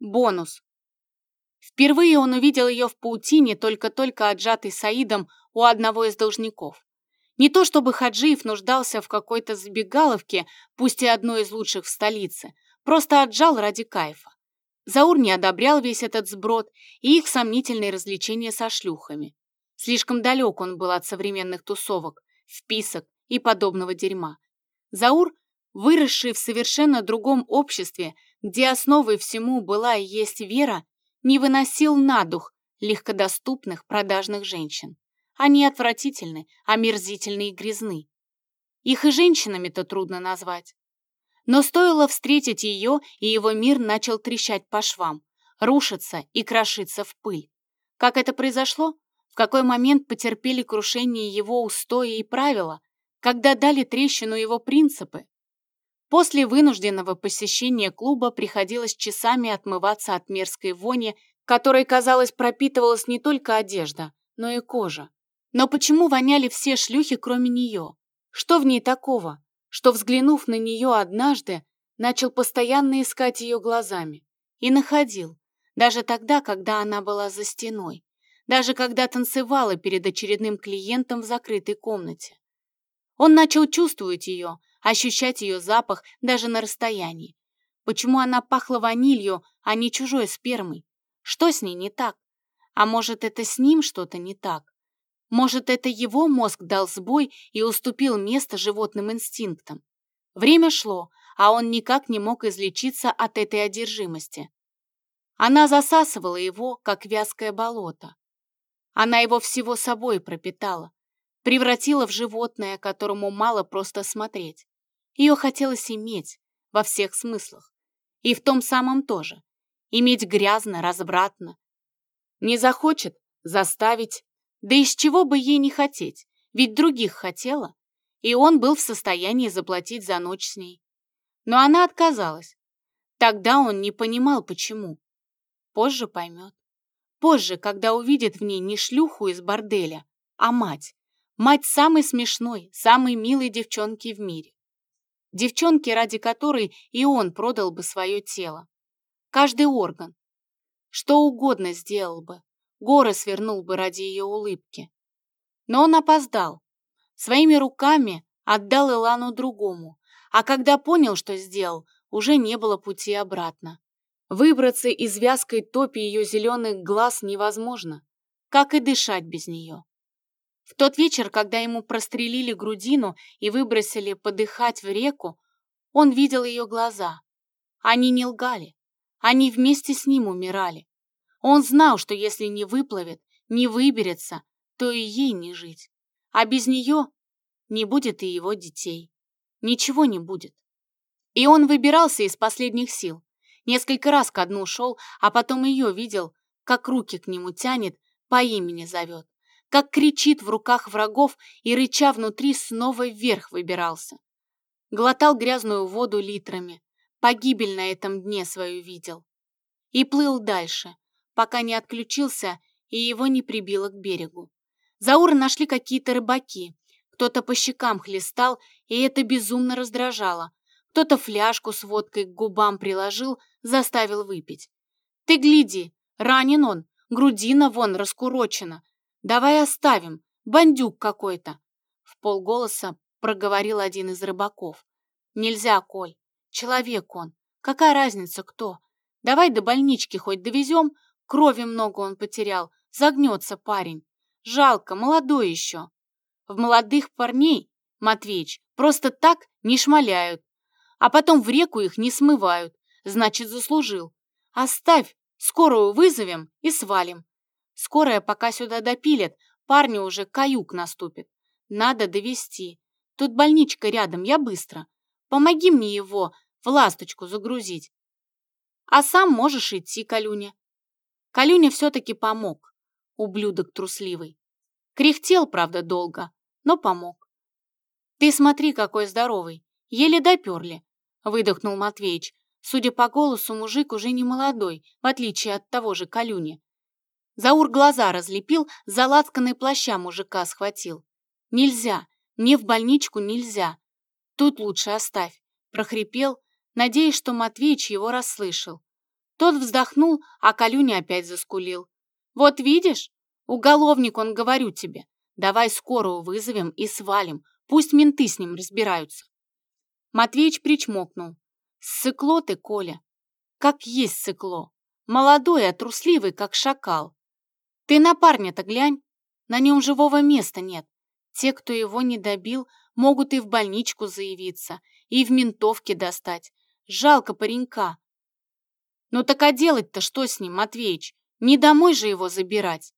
Бонус. Впервые он увидел ее в паутине, только-только отжатой Саидом у одного из должников. Не то чтобы Хаджиев нуждался в какой-то забегаловке, пусть и одной из лучших в столице, просто отжал ради кайфа. Заур не одобрял весь этот сброд и их сомнительные развлечения со шлюхами. Слишком далек он был от современных тусовок, вписок и подобного дерьма. Заур, выросший в совершенно другом обществе, где основой всему была и есть вера, не выносил на дух легкодоступных продажных женщин. Они отвратительны, омерзительны и грязны. Их и женщинами-то трудно назвать. Но стоило встретить ее, и его мир начал трещать по швам, рушиться и крошиться в пыль. Как это произошло? В какой момент потерпели крушение его устои и правила? Когда дали трещину его принципы? После вынужденного посещения клуба приходилось часами отмываться от мерзкой вони, которой, казалось, пропитывалась не только одежда, но и кожа. Но почему воняли все шлюхи, кроме нее? Что в ней такого, что, взглянув на нее однажды, начал постоянно искать ее глазами? И находил, даже тогда, когда она была за стеной, даже когда танцевала перед очередным клиентом в закрытой комнате. Он начал чувствовать ее, ощущать ее запах даже на расстоянии. Почему она пахла ванилью, а не чужой спермой? Что с ней не так? А может, это с ним что-то не так? Может, это его мозг дал сбой и уступил место животным инстинктам? Время шло, а он никак не мог излечиться от этой одержимости. Она засасывала его, как вязкое болото. Она его всего собой пропитала, превратила в животное, которому мало просто смотреть. Ее хотелось иметь во всех смыслах. И в том самом тоже. Иметь грязно, развратно. Не захочет – заставить. Да из чего бы ей не хотеть, ведь других хотела. И он был в состоянии заплатить за ночь с ней. Но она отказалась. Тогда он не понимал, почему. Позже поймет. Позже, когда увидит в ней не шлюху из борделя, а мать. Мать самой смешной, самой милой девчонки в мире девчонки, ради которой и он продал бы свое тело. Каждый орган. Что угодно сделал бы, горы свернул бы ради ее улыбки. Но он опоздал. Своими руками отдал Илану другому, а когда понял, что сделал, уже не было пути обратно. Выбраться из вязкой топи ее зеленых глаз невозможно, как и дышать без нее. В тот вечер, когда ему прострелили грудину и выбросили подыхать в реку, он видел ее глаза. Они не лгали. Они вместе с ним умирали. Он знал, что если не выплывет, не выберется, то и ей не жить. А без нее не будет и его детей. Ничего не будет. И он выбирался из последних сил. Несколько раз ко дну шел, а потом ее видел, как руки к нему тянет, по имени зовет как кричит в руках врагов и, рыча внутри, снова вверх выбирался. Глотал грязную воду литрами, погибель на этом дне свою видел. И плыл дальше, пока не отключился и его не прибило к берегу. Заура нашли какие-то рыбаки, кто-то по щекам хлестал, и это безумно раздражало. Кто-то фляжку с водкой к губам приложил, заставил выпить. «Ты гляди, ранен он, грудина вон раскурочена, Давай оставим, бандюк какой-то!» В полголоса проговорил один из рыбаков. «Нельзя, Коль, человек он. Какая разница, кто? Давай до больнички хоть довезем, крови много он потерял, загнется парень. Жалко, молодой еще. В молодых парней, Матвеич, просто так не шмаляют, а потом в реку их не смывают, значит, заслужил. Оставь, скорую вызовем и свалим. Скорая пока сюда допилят, парню уже каюк наступит. Надо довести. Тут больничка рядом, я быстро. Помоги мне его в ласточку загрузить. А сам можешь идти, Калюня. Калюня все-таки помог, ублюдок трусливый. Кряхтел, правда, долго, но помог. Ты смотри, какой здоровый, еле доперли, выдохнул Матвеич. Судя по голосу, мужик уже не молодой, в отличие от того же Калюни. Заур глаза разлепил, за лацканой плаща мужика схватил. «Нельзя, мне в больничку нельзя. Тут лучше оставь», — прохрипел, надеясь, что Матвеич его расслышал. Тот вздохнул, а Калюня опять заскулил. «Вот видишь? Уголовник он, говорю тебе. Давай скорую вызовем и свалим. Пусть менты с ним разбираются». Матвеич причмокнул. «Ссыкло ты, Коля. Как есть сыкло. Молодой, а трусливый, как шакал. Ты на парня-то глянь. На нем живого места нет. Те, кто его не добил, могут и в больничку заявиться, и в ментовке достать. Жалко паренька. Ну так а делать-то что с ним, Матвеич? Не домой же его забирать.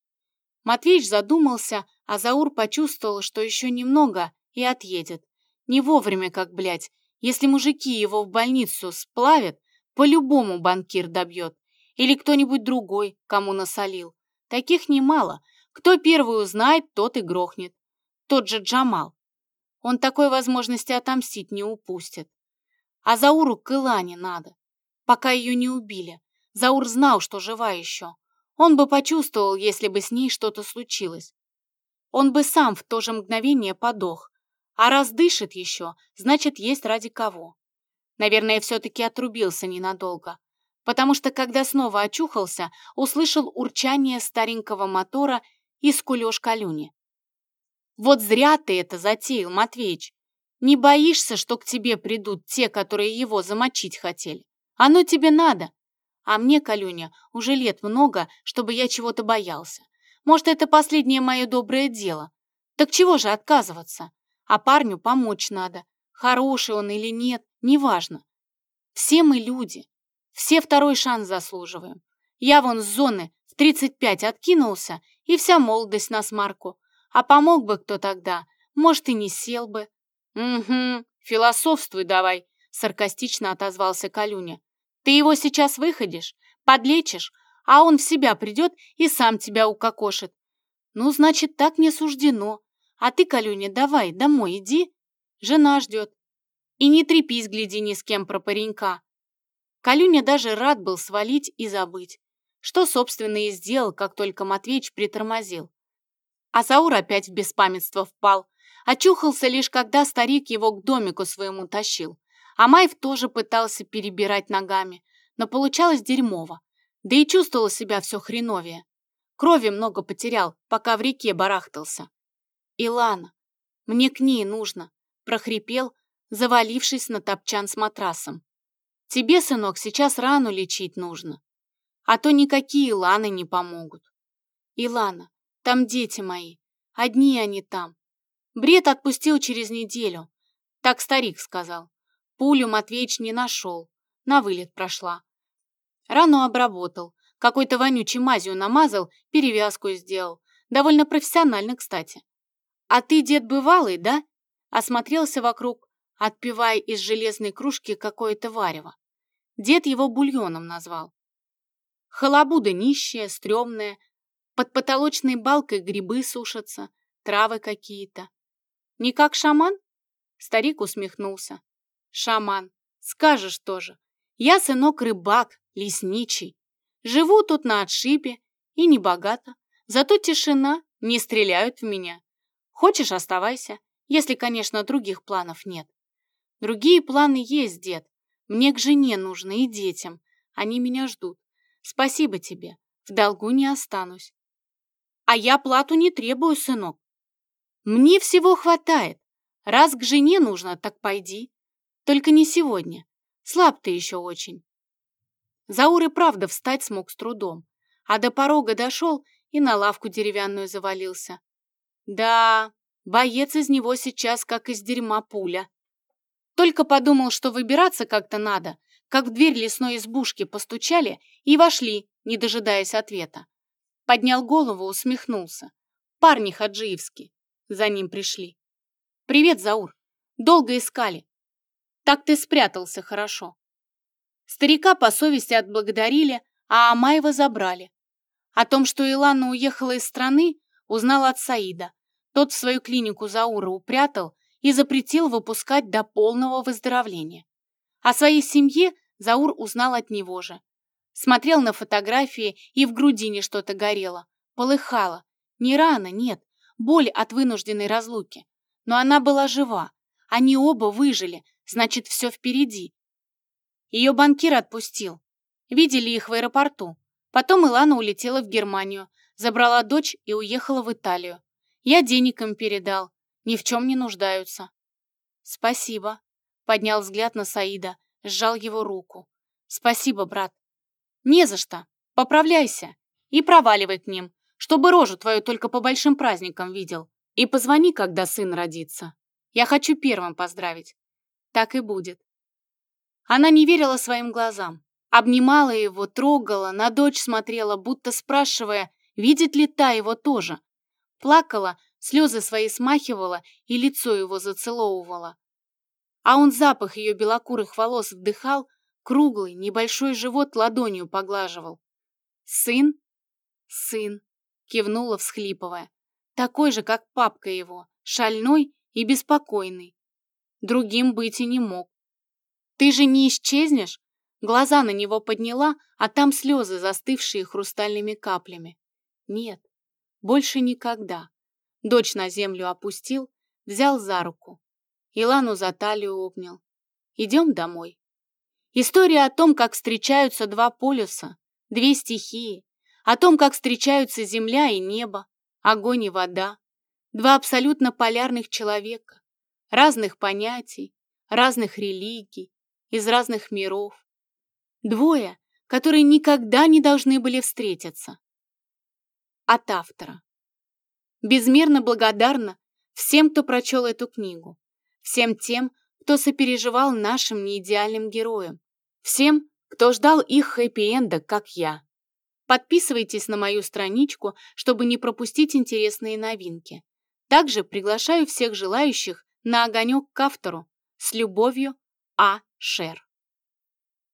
Матвеич задумался, а Заур почувствовал, что еще немного и отъедет. Не вовремя, как, блядь. Если мужики его в больницу сплавят, по-любому банкир добьет. Или кто-нибудь другой, кому насолил. Таких немало. Кто первый узнает, тот и грохнет. Тот же Джамал. Он такой возможности отомстить не упустит. А Зауру к Илане надо, пока ее не убили. Заур знал, что жива еще. Он бы почувствовал, если бы с ней что-то случилось. Он бы сам в то же мгновение подох. А раз дышит еще, значит, есть ради кого. Наверное, все-таки отрубился ненадолго. Потому что, когда снова очухался, услышал урчание старенького мотора и скулеж Калюни. Вот зря ты это затеял, Матвеич. Не боишься, что к тебе придут те, которые его замочить хотели? Оно тебе надо. А мне, Калюня, уже лет много, чтобы я чего-то боялся. Может, это последнее мое доброе дело. Так чего же отказываться? А парню помочь надо. Хороший он или нет, неважно. Все мы люди. Все второй шанс заслуживаем. Я вон с зоны в 35 откинулся, и вся молодость на смарку. А помог бы кто тогда, может, и не сел бы. «Угу, философствуй давай», — саркастично отозвался Калюня. «Ты его сейчас выходишь, подлечишь, а он в себя придет и сам тебя укокошит. Ну, значит, так не суждено. А ты, Калюня, давай, домой иди. Жена ждет. И не трепись, гляди ни с кем про паренька». Калюня даже рад был свалить и забыть. Что, собственно, и сделал, как только Матвеич притормозил. А Заур опять в беспамятство впал, Очухался лишь, когда старик его к домику своему тащил. А Майв тоже пытался перебирать ногами, но получалось дерьмово. Да и чувствовал себя все хреновее. Крови много потерял, пока в реке барахтался. «Илана, мне к ней нужно», — прохрипел, завалившись на топчан с матрасом. «Тебе, сынок, сейчас рану лечить нужно, а то никакие Иланы не помогут. Илана, там дети мои, одни они там, Бред отпустил через неделю. Так старик сказал. Пулю Матвеич не нашел. На вылет прошла. Рану обработал. Какой-то вонючей мазью намазал, перевязку сделал. Довольно профессионально, кстати. А ты, дед, бывалый, да? Осмотрелся вокруг, отпивая из железной кружки какое-то варево. Дед его бульоном назвал. Халабуда нищая, стрёмная. Под потолочной балкой грибы сушатся, травы какие-то. Не как шаман? Старик усмехнулся. Шаман, скажешь тоже. Я сынок рыбак, лесничий. Живу тут на отшибе и не богато. Зато тишина, не стреляют в меня. Хочешь, оставайся, если, конечно, других планов нет. Другие планы есть, дед. Мне к жене нужно и детям. Они меня ждут. Спасибо тебе. В долгу не останусь. А я плату не требую, сынок. Мне всего хватает. Раз к жене нужно, так пойди. Только не сегодня. Слаб ты еще очень. Заур и правда встать смог с трудом, а до порога дошел и на лавку деревянную завалился. Да, боец из него сейчас как из дерьма пуля. Только подумал, что выбираться как-то надо, как в дверь лесной избушки постучали и вошли, не дожидаясь ответа. Поднял голову, усмехнулся. Парни хаджиевские. За ним пришли. «Привет, Заур. Долго искали. Так ты спрятался хорошо». Старика по совести отблагодарили, а Амаева забрали. О том, что Илана уехала из страны, узнал от Саида. Тот в свою клинику Заура упрятал и запретил выпускать до полного выздоровления. О своей семье Заур узнал от него же. Смотрел на фотографии, и в грудине что-то горело, полыхало. Не рано, нет, боль от вынужденной разлуки. Но она была жива. Они оба выжили, значит, все впереди. Ее банкир отпустил. Видели их в аэропорту. Потом Илана улетела в Германию, забрала дочь и уехала в Италию. Я денег им передал, ни в чем не нуждаются. Спасибо. Поднял взгляд на Саида, сжал его руку. Спасибо, брат. Не за что. Поправляйся. И проваливай к ним, чтобы рожу твою только по большим праздникам видел. И позвони, когда сын родится. Я хочу первым поздравить. Так и будет. Она не верила своим глазам. Обнимала его, трогала, на дочь смотрела, будто спрашивая, видит ли та его тоже. Плакала, слезы свои смахивала и лицо его зацеловывала. А он запах ее белокурых волос вдыхал, круглый, небольшой живот ладонью поглаживал. «Сын? Сын!» — кивнула, всхлипывая. «Такой же, как папка его, шальной и беспокойный. Другим быть и не мог. Ты же не исчезнешь?» Глаза на него подняла, а там слезы, застывшие хрустальными каплями. Нет, больше никогда. Дочь на землю опустил, взял за руку. Илану за талию обнял. Идем домой. История о том, как встречаются два полюса, две стихии, о том, как встречаются земля и небо, огонь и вода, два абсолютно полярных человека, разных понятий, разных религий, из разных миров. Двое, которые никогда не должны были встретиться. От автора. Безмерно благодарна всем, кто прочел эту книгу, всем тем, кто сопереживал нашим неидеальным героям, всем, кто ждал их хэппи-энда, как я. Подписывайтесь на мою страничку, чтобы не пропустить интересные новинки. Также приглашаю всех желающих на огонек к автору. С любовью, А. Шер.